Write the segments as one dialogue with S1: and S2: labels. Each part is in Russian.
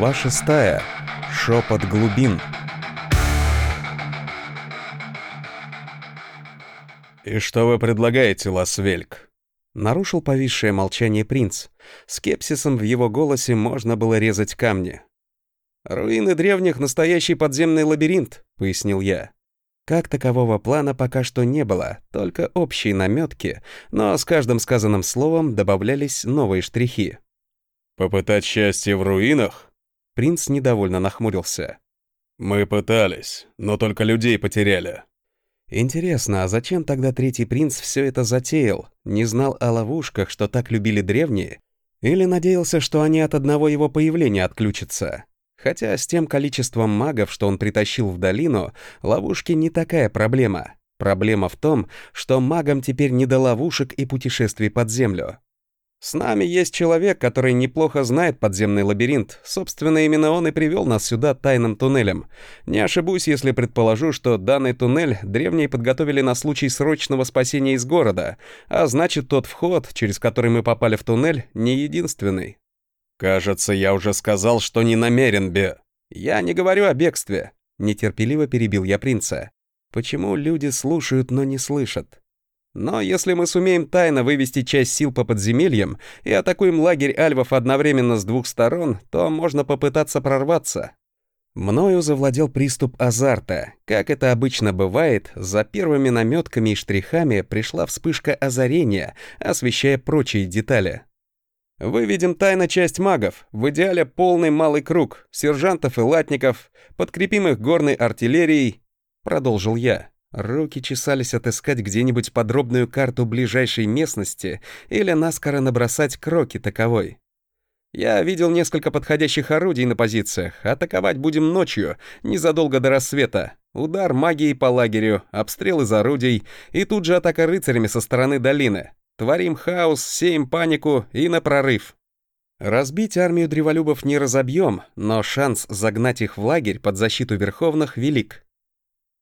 S1: Глава шестая. Шепот глубин.
S2: «И что вы предлагаете, Ласвельк?»
S1: Нарушил повисшее молчание принц. Скепсисом в его голосе можно было резать камни. «Руины древних — настоящий подземный лабиринт», — пояснил я. Как такового плана пока что не было, только общие наметки, но с каждым сказанным словом добавлялись новые штрихи.
S2: «Попытать счастье в руинах?»
S1: Принц недовольно нахмурился.
S2: «Мы пытались, но только людей потеряли».
S1: Интересно, а зачем тогда третий принц все это затеял? Не знал о ловушках, что так любили древние? Или надеялся, что они от одного его появления отключатся? Хотя с тем количеством магов, что он притащил в долину, ловушки не такая проблема. Проблема в том, что магам теперь не до ловушек и путешествий под землю. С нами есть человек, который неплохо знает подземный лабиринт. Собственно, именно он и привел нас сюда тайным туннелем. Не ошибусь, если предположу, что данный туннель древние подготовили на случай срочного спасения из города, а значит, тот вход, через который мы попали в туннель, не единственный.
S2: «Кажется, я уже сказал, что не намерен бе...»
S1: «Я не говорю о бегстве», — нетерпеливо перебил я принца. «Почему люди слушают, но не слышат? Но если мы сумеем тайно вывести часть сил по подземельям и атакуем лагерь альвов одновременно с двух сторон, то можно попытаться прорваться. Мною завладел приступ азарта. Как это обычно бывает, за первыми наметками и штрихами пришла вспышка озарения, освещая прочие детали. Выведем тайно часть магов, в идеале полный малый круг, сержантов и латников, подкрепим их горной артиллерией, продолжил я. Руки чесались отыскать где-нибудь подробную карту ближайшей местности или наскоро набросать кроки таковой. Я видел несколько подходящих орудий на позициях. Атаковать будем ночью, незадолго до рассвета. Удар магией по лагерю, обстрел из орудий и тут же атака рыцарями со стороны долины. Творим хаос, сеем панику и на прорыв. Разбить армию древолюбов не разобьем, но шанс загнать их в лагерь под защиту верховных велик.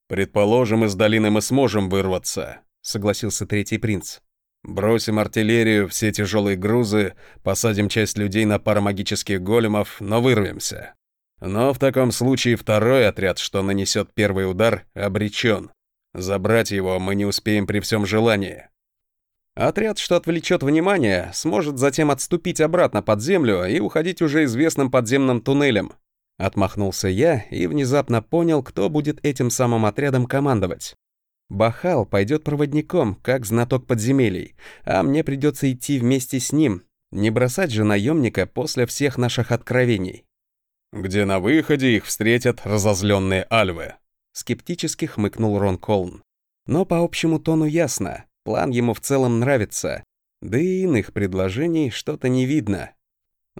S2: «Предположим, из долины мы сможем вырваться», — согласился третий принц. «Бросим артиллерию, все тяжелые грузы, посадим часть людей на парамагических големов, но вырвемся. Но в таком случае второй отряд, что нанесет первый удар, обречен. Забрать его мы не успеем при всем желании».
S1: Отряд, что отвлечет внимание, сможет затем отступить обратно под землю и уходить уже известным подземным туннелем, Отмахнулся я и внезапно понял, кто будет этим самым отрядом командовать. Бахал пойдет проводником, как знаток подземелий, а мне придется идти вместе с ним, не бросать же наемника после всех наших откровений.
S2: «Где на выходе их встретят разозленные альвы», —
S1: скептически хмыкнул Рон Колн. Но по общему тону ясно, план ему в целом нравится, да и иных предложений что-то не видно.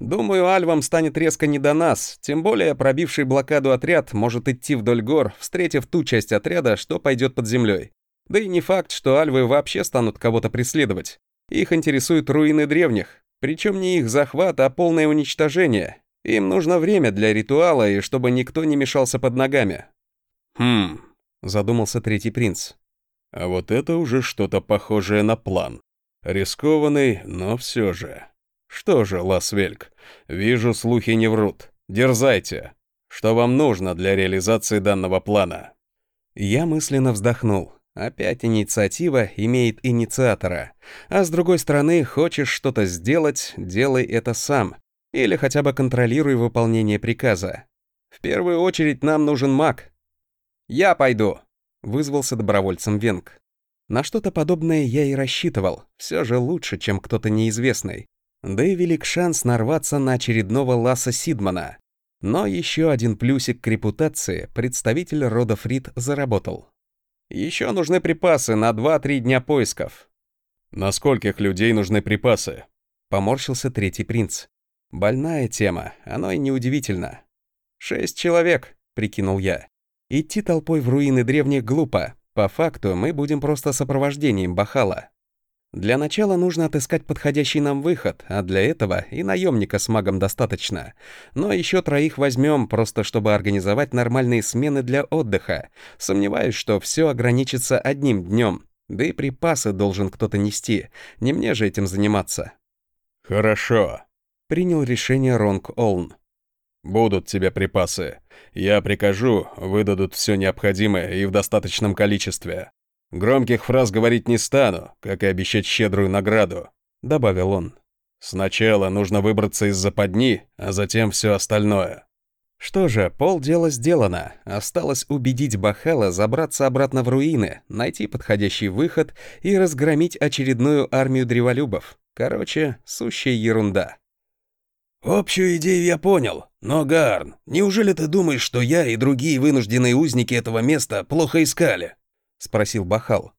S1: Думаю, альвам станет резко не до нас, тем более пробивший блокаду отряд может идти вдоль гор, встретив ту часть отряда, что пойдет под землей. Да и не факт, что альвы вообще станут кого-то преследовать. Их интересуют руины древних, причем не их захват, а полное уничтожение. Им нужно время для ритуала и чтобы никто не мешался под ногами.
S2: «Хм», — задумался третий принц. «А вот это уже что-то похожее на план. Рискованный, но все же». «Что же, Ласвельк, вижу, слухи не врут. Дерзайте. Что вам нужно для реализации данного плана?»
S1: Я мысленно вздохнул. Опять инициатива имеет инициатора. А с другой стороны, хочешь что-то сделать, делай это сам. Или хотя бы контролируй выполнение приказа. В первую очередь нам нужен маг. «Я пойду», — вызвался добровольцем Венг. На что-то подобное я и рассчитывал. Все же лучше, чем кто-то неизвестный. Да и велик шанс нарваться на очередного Ласса Сидмана. Но еще один плюсик к репутации представитель рода Фрид заработал. Еще нужны припасы на 2-3 дня поисков.
S2: На скольких людей нужны припасы?
S1: Поморщился третий принц. Больная тема, оно и неудивительно. Шесть человек, прикинул я. Идти толпой в руины древних глупо. По факту мы будем просто сопровождением Бахала. Для начала нужно отыскать подходящий нам выход, а для этого и наемника с магом достаточно. Но еще троих возьмем, просто чтобы организовать нормальные смены для отдыха. Сомневаюсь, что все ограничится одним днем. Да и припасы должен кто-то нести. Не мне же этим заниматься.
S2: «Хорошо», —
S1: принял решение Ронг Олн.
S2: Будут тебе припасы. Я прикажу, выдадут все необходимое и в достаточном количестве. Громких фраз говорить не стану, как и обещать щедрую награду», — добавил он. «Сначала нужно выбраться из западни, а затем все остальное».
S1: Что же, полдела сделано. Осталось убедить Бахала забраться обратно в руины, найти подходящий выход и разгромить очередную армию древолюбов. Короче, сущая ерунда.
S3: «Общую идею я понял, но, Гарн, неужели ты думаешь, что я и другие вынужденные узники этого места плохо искали?»
S1: — спросил Бахал.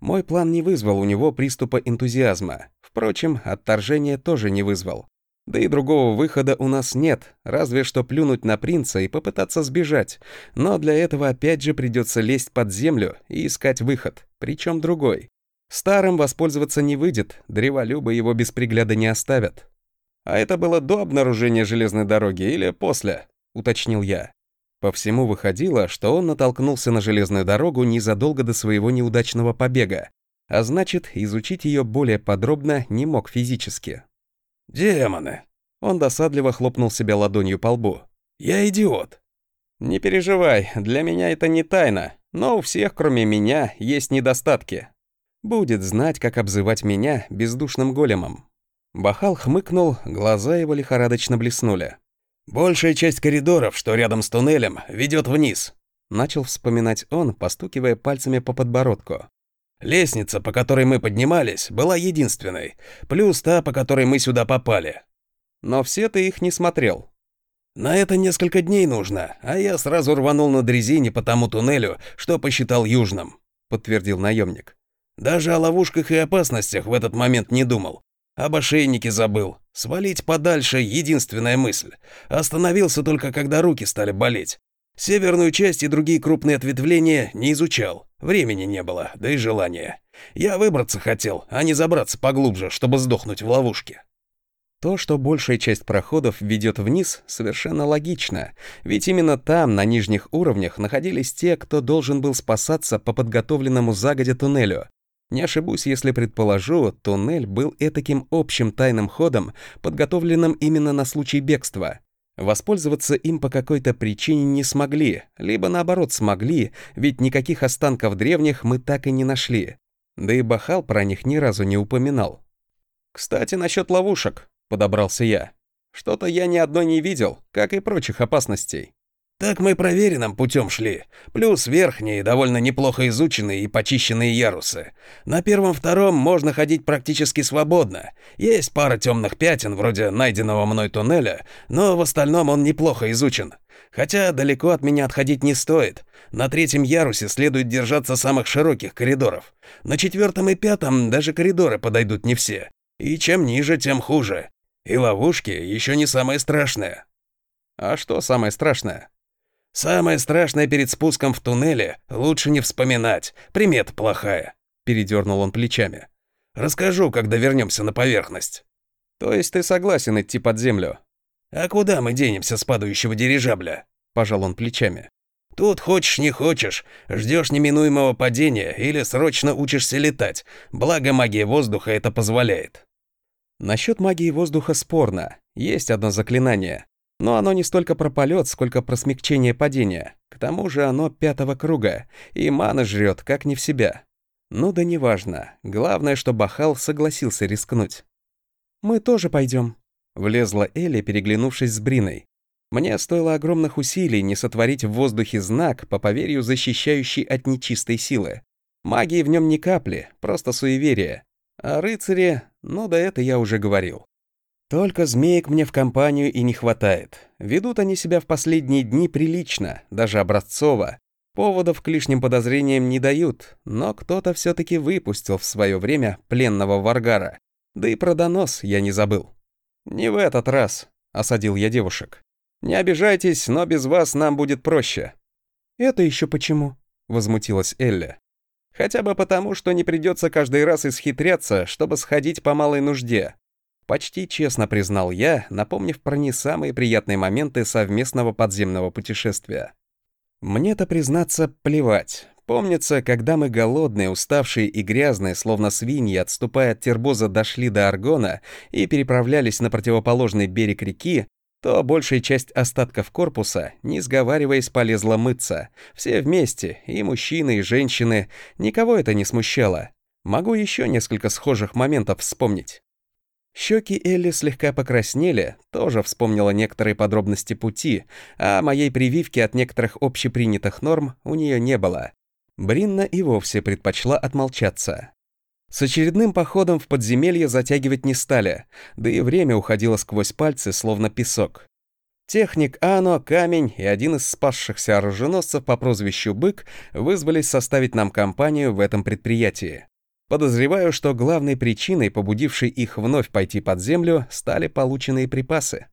S1: Мой план не вызвал у него приступа энтузиазма. Впрочем, отторжение тоже не вызвал. Да и другого выхода у нас нет, разве что плюнуть на принца и попытаться сбежать. Но для этого опять же придется лезть под землю и искать выход, причем другой. Старым воспользоваться не выйдет, древолюбы его без пригляда не оставят. «А это было до обнаружения железной дороги или после?» — уточнил я. По всему выходило, что он натолкнулся на железную дорогу незадолго до своего неудачного побега, а значит, изучить ее более подробно не мог физически.
S3: «Демоны!» Он досадливо хлопнул себя ладонью по лбу. «Я идиот!»
S1: «Не переживай, для меня это не тайна, но у всех, кроме меня, есть недостатки. Будет знать, как обзывать меня бездушным големом». Бахал хмыкнул, глаза его лихорадочно блеснули.
S3: «Большая часть коридоров, что рядом с туннелем, ведет вниз», —
S1: начал вспоминать он, постукивая пальцами по подбородку.
S3: «Лестница, по которой мы поднимались, была единственной, плюс та, по которой мы сюда попали».
S1: «Но все ты их не смотрел».
S3: «На это несколько дней нужно, а я сразу рванул на дрезине по тому туннелю, что посчитал южным», — подтвердил наемник. «Даже о ловушках и опасностях в этот момент не думал. Об ошейнике забыл. Свалить подальше — единственная мысль. Остановился только, когда руки стали болеть. Северную часть и другие крупные ответвления не изучал. Времени не было, да и желания. Я выбраться хотел, а не забраться поглубже, чтобы сдохнуть в ловушке.
S1: То, что большая часть проходов ведет вниз, совершенно логично, ведь именно там, на нижних уровнях, находились те, кто должен был спасаться по подготовленному загодя туннелю, не ошибусь, если предположу, туннель был этаким общим тайным ходом, подготовленным именно на случай бегства. Воспользоваться им по какой-то причине не смогли, либо наоборот смогли, ведь никаких останков древних мы так и не нашли. Да и Бахал про них ни разу не упоминал. «Кстати, насчет ловушек», — подобрался я. «Что-то я ни одной не видел, как и прочих опасностей».
S3: Так мы проверенным путем шли. Плюс верхние, довольно неплохо изученные и почищенные ярусы. На первом-втором можно ходить практически свободно. Есть пара темных пятен, вроде найденного мной туннеля, но в остальном он неплохо изучен. Хотя далеко от меня отходить не стоит. На третьем ярусе следует держаться самых широких коридоров. На четвертом и пятом даже коридоры подойдут не все. И чем ниже, тем хуже. И ловушки еще не самое страшное.
S1: А что самое страшное?
S3: Самое страшное перед спуском в туннеле лучше не вспоминать, примета плохая», — передернул он плечами. «Расскажу, когда вернемся на поверхность».
S1: «То есть ты согласен идти под землю?»
S3: «А куда мы денемся с падающего дирижабля?» — пожал он плечами. «Тут хочешь не хочешь, ждешь неминуемого падения или срочно учишься летать, благо магия воздуха это позволяет».
S1: Насчет магии воздуха спорно. Есть одно заклинание. Но оно не столько про полет, сколько про смягчение падения. К тому же оно пятого круга, и мана жрет, как не в себя. Ну да неважно. Главное, что Бахал согласился рискнуть. «Мы тоже пойдем», — влезла Элли, переглянувшись с Бриной. Мне стоило огромных усилий не сотворить в воздухе знак, по поверью защищающий от нечистой силы. Магии в нем ни капли, просто суеверие. А рыцари, ну да это я уже говорил. Только змеек мне в компанию и не хватает. Ведут они себя в последние дни прилично, даже образцово. Поводов к лишним подозрениям не дают, но кто-то все-таки выпустил в свое время пленного Варгара. Да и про донос я не забыл. «Не в этот раз», — осадил я девушек. «Не обижайтесь, но без вас нам будет проще». «Это еще почему?» — возмутилась Элля. «Хотя бы потому, что не придется каждый раз исхитряться, чтобы сходить по малой нужде. Почти честно признал я, напомнив про не самые приятные моменты совместного подземного путешествия. Мне-то, признаться, плевать. Помнится, когда мы голодные, уставшие и грязные, словно свиньи, отступая от Тербоза, дошли до Аргона и переправлялись на противоположный берег реки, то большая часть остатков корпуса, не сговариваясь, полезла мыться. Все вместе, и мужчины, и женщины. Никого это не смущало. Могу еще несколько схожих моментов вспомнить. Щеки Элли слегка покраснели, тоже вспомнила некоторые подробности пути, а моей прививки от некоторых общепринятых норм у нее не было. Бринна и вовсе предпочла отмолчаться. С очередным походом в подземелье затягивать не стали, да и время уходило сквозь пальцы, словно песок. Техник Ано, Камень и один из спасшихся оруженосцев по прозвищу Бык вызвались составить нам компанию в этом предприятии. Подозреваю, что главной причиной, побудившей их вновь пойти под землю, стали полученные припасы.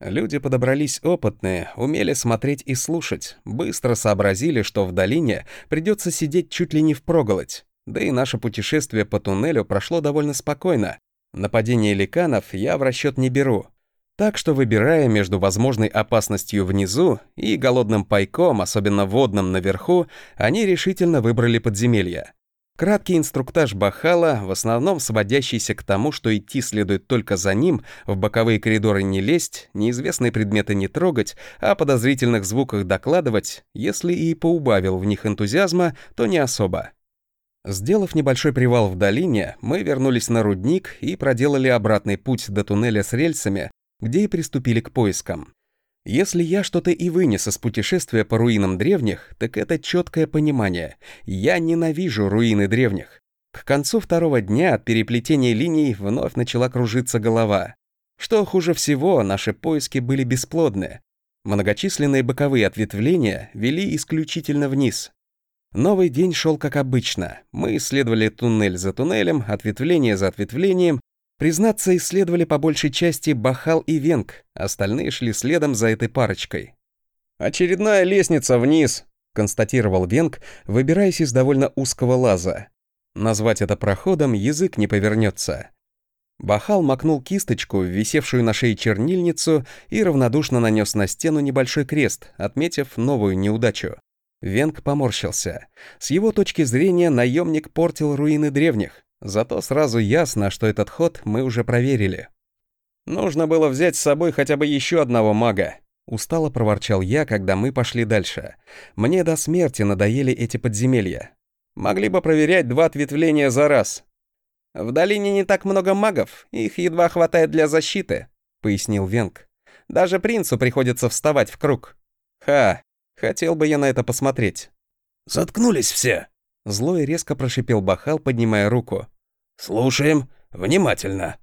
S1: Люди подобрались опытные, умели смотреть и слушать, быстро сообразили, что в долине придется сидеть чуть ли не впроголодь. Да и наше путешествие по туннелю прошло довольно спокойно. Нападение ликанов я в расчет не беру. Так что, выбирая между возможной опасностью внизу и голодным пайком, особенно водным наверху, они решительно выбрали подземелье. Краткий инструктаж Бахала, в основном сводящийся к тому, что идти следует только за ним, в боковые коридоры не лезть, неизвестные предметы не трогать, о подозрительных звуках докладывать, если и поубавил в них энтузиазма, то не особо. Сделав небольшой привал в долине, мы вернулись на рудник и проделали обратный путь до туннеля с рельсами, где и приступили к поискам. Если я что-то и вынес из путешествия по руинам древних, так это четкое понимание. Я ненавижу руины древних. К концу второго дня от переплетения линий вновь начала кружиться голова. Что хуже всего, наши поиски были бесплодны. Многочисленные боковые ответвления вели исключительно вниз, Новый день шел как обычно. Мы исследовали туннель за туннелем, ответвление за ответвлением. Признаться, исследовали по большей части Бахал и Венг, остальные шли следом за этой парочкой. «Очередная лестница вниз», — констатировал Венг, выбираясь из довольно узкого лаза. Назвать это проходом язык не повернется. Бахал макнул кисточку висевшую на шее чернильницу и равнодушно нанес на стену небольшой крест, отметив новую неудачу. Венг поморщился. С его точки зрения наемник портил руины древних, зато сразу ясно, что этот ход мы уже проверили. «Нужно было взять с собой хотя бы еще одного мага», — устало проворчал я, когда мы пошли дальше. «Мне до смерти надоели эти подземелья. Могли бы проверять два ответвления за раз». «В долине не так много магов, их едва хватает для защиты», — пояснил Венг. «Даже принцу приходится вставать в круг». «Ха, Хотел бы я на это посмотреть.
S3: «Заткнулись все!»
S1: Зло и резко прошипел Бахал, поднимая руку.
S3: «Слушаем. Внимательно!»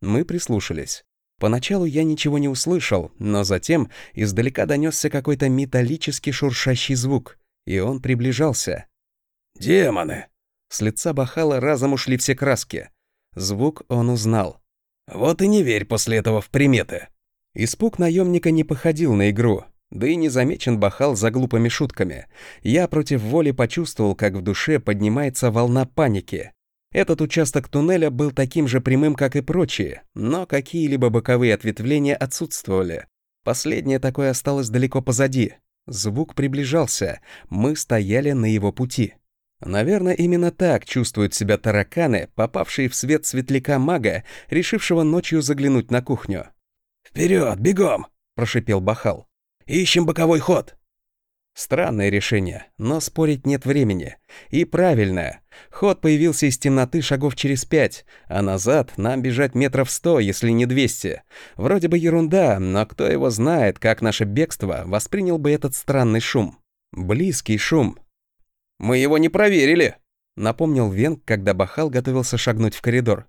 S1: Мы прислушались. Поначалу я ничего не услышал, но затем издалека донесся какой-то металлический шуршащий звук, и он приближался.
S3: «Демоны!»
S1: С лица Бахала разом ушли все краски. Звук он узнал.
S3: «Вот и не верь после этого в приметы!»
S1: Испуг наемника не походил на игру. Да и не замечен Бахал за глупыми шутками. Я против воли почувствовал, как в душе поднимается волна паники. Этот участок туннеля был таким же прямым, как и прочие, но какие-либо боковые ответвления отсутствовали. Последнее такое осталось далеко позади. Звук приближался, мы стояли на его пути. Наверное, именно так чувствуют себя тараканы, попавшие в свет светляка мага, решившего ночью заглянуть на кухню.
S3: «Вперед, бегом!»
S1: – прошипел Бахал.
S3: Ищем боковой ход».
S1: Странное решение, но спорить нет времени. И правильное. Ход появился из темноты шагов через пять, а назад нам бежать метров сто, если не двести. Вроде бы ерунда, но кто его знает, как наше бегство воспринял бы этот странный шум. Близкий шум. «Мы его не проверили», — напомнил Венг, когда Бахал готовился шагнуть в коридор.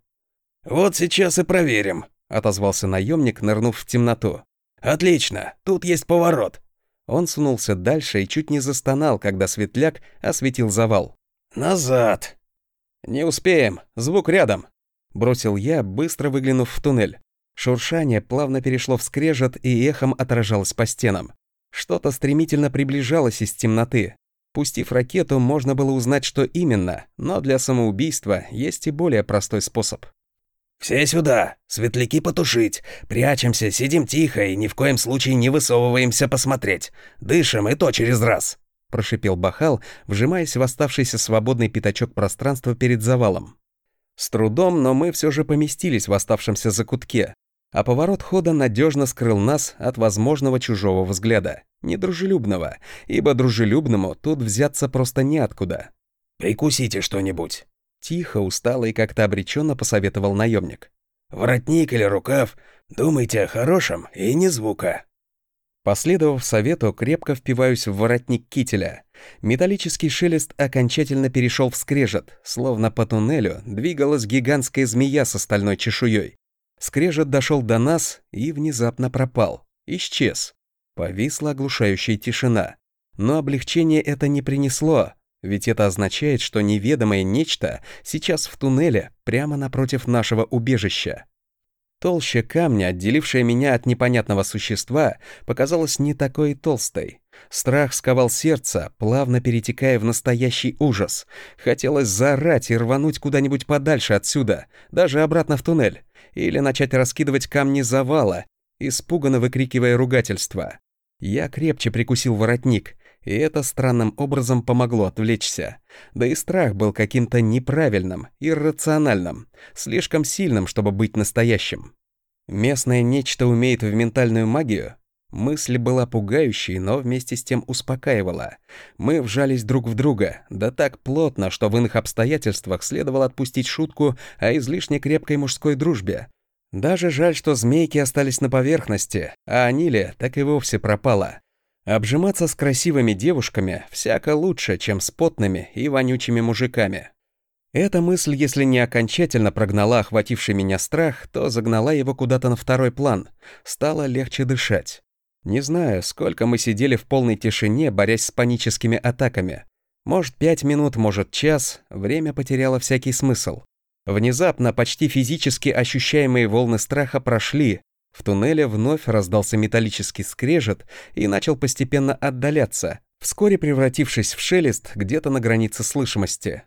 S3: «Вот сейчас и проверим», —
S1: отозвался наемник, нырнув в темноту.
S3: «Отлично, тут есть поворот».
S1: Он сунулся дальше и чуть не застонал, когда светляк осветил завал.
S3: «Назад!»
S1: «Не успеем, звук рядом», — бросил я, быстро выглянув в туннель. Шуршание плавно перешло в скрежет и эхом отражалось по стенам. Что-то стремительно приближалось из темноты. Пустив ракету, можно было узнать, что именно, но для самоубийства есть и более простой способ.
S3: «Все сюда! Светляки потушить! Прячемся, сидим тихо и ни в коем случае не высовываемся посмотреть! Дышим и то через раз!»
S1: Прошипел Бахал, вжимаясь в оставшийся свободный пятачок пространства перед завалом. С трудом, но мы все же поместились в оставшемся закутке. а поворот хода надежно скрыл нас от возможного чужого взгляда, недружелюбного, ибо дружелюбному тут взяться просто неоткуда.
S3: «Прикусите что-нибудь», —
S1: тихо, устало и как-то обреченно посоветовал наемник.
S3: «Воротник или рукав, думайте о хорошем и не звука».
S1: Последовав совету, крепко впиваюсь в воротник кителя. Металлический шелест окончательно перешел в скрежет, словно по туннелю двигалась гигантская змея со стальной чешуей. Скрежет дошел до нас и внезапно пропал. Исчез. Повисла оглушающая тишина. Но облегчение это не принесло, ведь это означает, что неведомое нечто сейчас в туннеле прямо напротив нашего убежища. Толща камня, отделившая меня от непонятного существа, показалась не такой толстой. Страх сковал сердце, плавно перетекая в настоящий ужас. Хотелось заорать и рвануть куда-нибудь подальше отсюда, даже обратно в туннель или начать раскидывать камни завала, испуганно выкрикивая ругательства. Я крепче прикусил воротник, и это странным образом помогло отвлечься. Да и страх был каким-то неправильным, иррациональным, слишком сильным, чтобы быть настоящим. Местное нечто умеет в ментальную магию? Мысль была пугающей, но вместе с тем успокаивала. Мы вжались друг в друга, да так плотно, что в иных обстоятельствах следовало отпустить шутку о излишне крепкой мужской дружбе. Даже жаль, что змейки остались на поверхности, а Аниле так и вовсе пропала. Обжиматься с красивыми девушками всяко лучше, чем с потными и вонючими мужиками. Эта мысль, если не окончательно прогнала охвативший меня страх, то загнала его куда-то на второй план. Стало легче дышать. Не знаю, сколько мы сидели в полной тишине, борясь с паническими атаками. Может, пять минут, может, час, время потеряло всякий смысл. Внезапно почти физически ощущаемые волны страха прошли, в туннеле вновь раздался металлический скрежет и начал постепенно отдаляться, вскоре превратившись в шелест где-то на границе слышимости.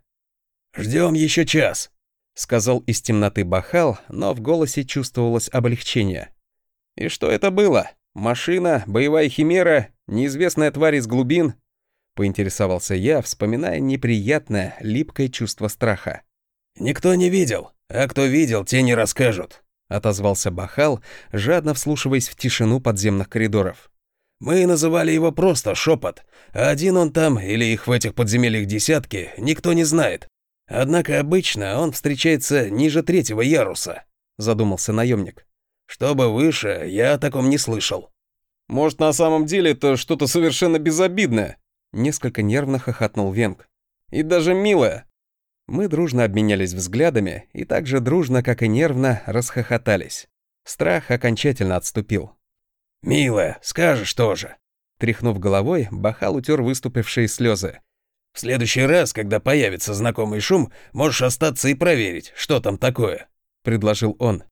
S3: «Ждем еще час», —
S1: сказал из темноты Бахал, но в голосе чувствовалось облегчение. «И что это было?» Машина, боевая химера, неизвестная тварь из глубин? Поинтересовался я, вспоминая неприятное, липкое чувство страха.
S3: «Никто не видел, а кто видел, те не расскажут», — отозвался Бахал, жадно вслушиваясь в тишину подземных коридоров. «Мы называли его просто шепот, один он там или их в этих подземельях десятки, никто не знает. Однако обычно он встречается ниже третьего яруса», — задумался наемник. Чтобы выше, я о таком не слышал.
S1: Может, на самом деле это что-то совершенно безобидное? Несколько нервно хохотнул Венг. И даже милое. Мы дружно обменялись взглядами и так же дружно, как и нервно, расхохотались. Страх окончательно отступил.
S3: «Милая, скажешь тоже».
S1: Тряхнув головой, Бахал утер выступившие слезы.
S3: «В следующий раз, когда появится знакомый шум, можешь остаться и проверить, что там такое», — предложил он.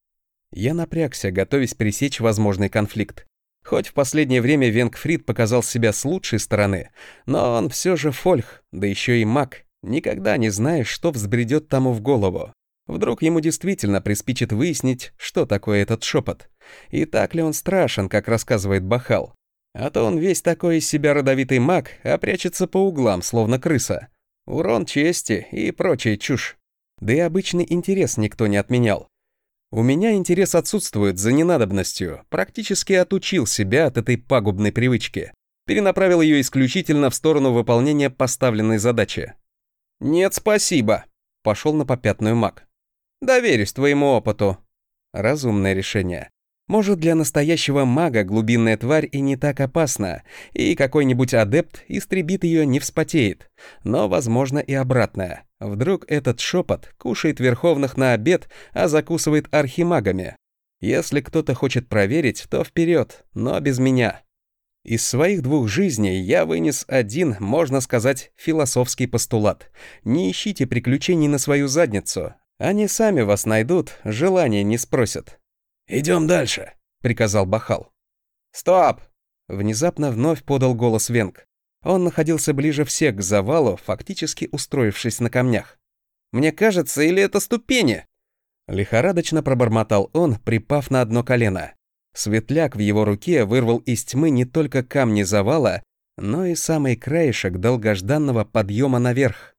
S1: Я напрягся, готовясь пересечь возможный конфликт. Хоть в последнее время Венгфрид показал себя с лучшей стороны, но он все же фольх, да еще и маг. Никогда не знаешь, что взбредет тому в голову. Вдруг ему действительно приспичит выяснить, что такое этот шепот. И так ли он страшен, как рассказывает Бахал. А то он весь такой из себя родовитый маг, а прячется по углам, словно крыса. Урон чести и прочая чушь. Да и обычный интерес никто не отменял. У меня интерес отсутствует за ненадобностью, практически отучил себя от этой пагубной привычки. Перенаправил ее исключительно в сторону выполнения поставленной задачи. «Нет, спасибо», — пошел на попятную маг. «Доверюсь твоему опыту». Разумное решение. Может, для настоящего мага глубинная тварь и не так опасна, и какой-нибудь адепт истребит ее не вспотеет. Но, возможно, и обратное. Вдруг этот шепот кушает верховных на обед, а закусывает архимагами. Если кто-то хочет проверить, то вперед, но без меня. Из своих двух жизней я вынес один, можно сказать, философский постулат. Не ищите приключений на свою задницу. Они сами вас найдут, желания не спросят.
S3: «Идем дальше», — приказал Бахал.
S1: «Стоп!» — внезапно вновь подал голос Венг. Он находился ближе всех к завалу, фактически устроившись на камнях. «Мне кажется, или это ступени?» Лихорадочно пробормотал он, припав на одно колено. Светляк в его руке вырвал из тьмы не только камни завала, но и самый краешек долгожданного подъема наверх.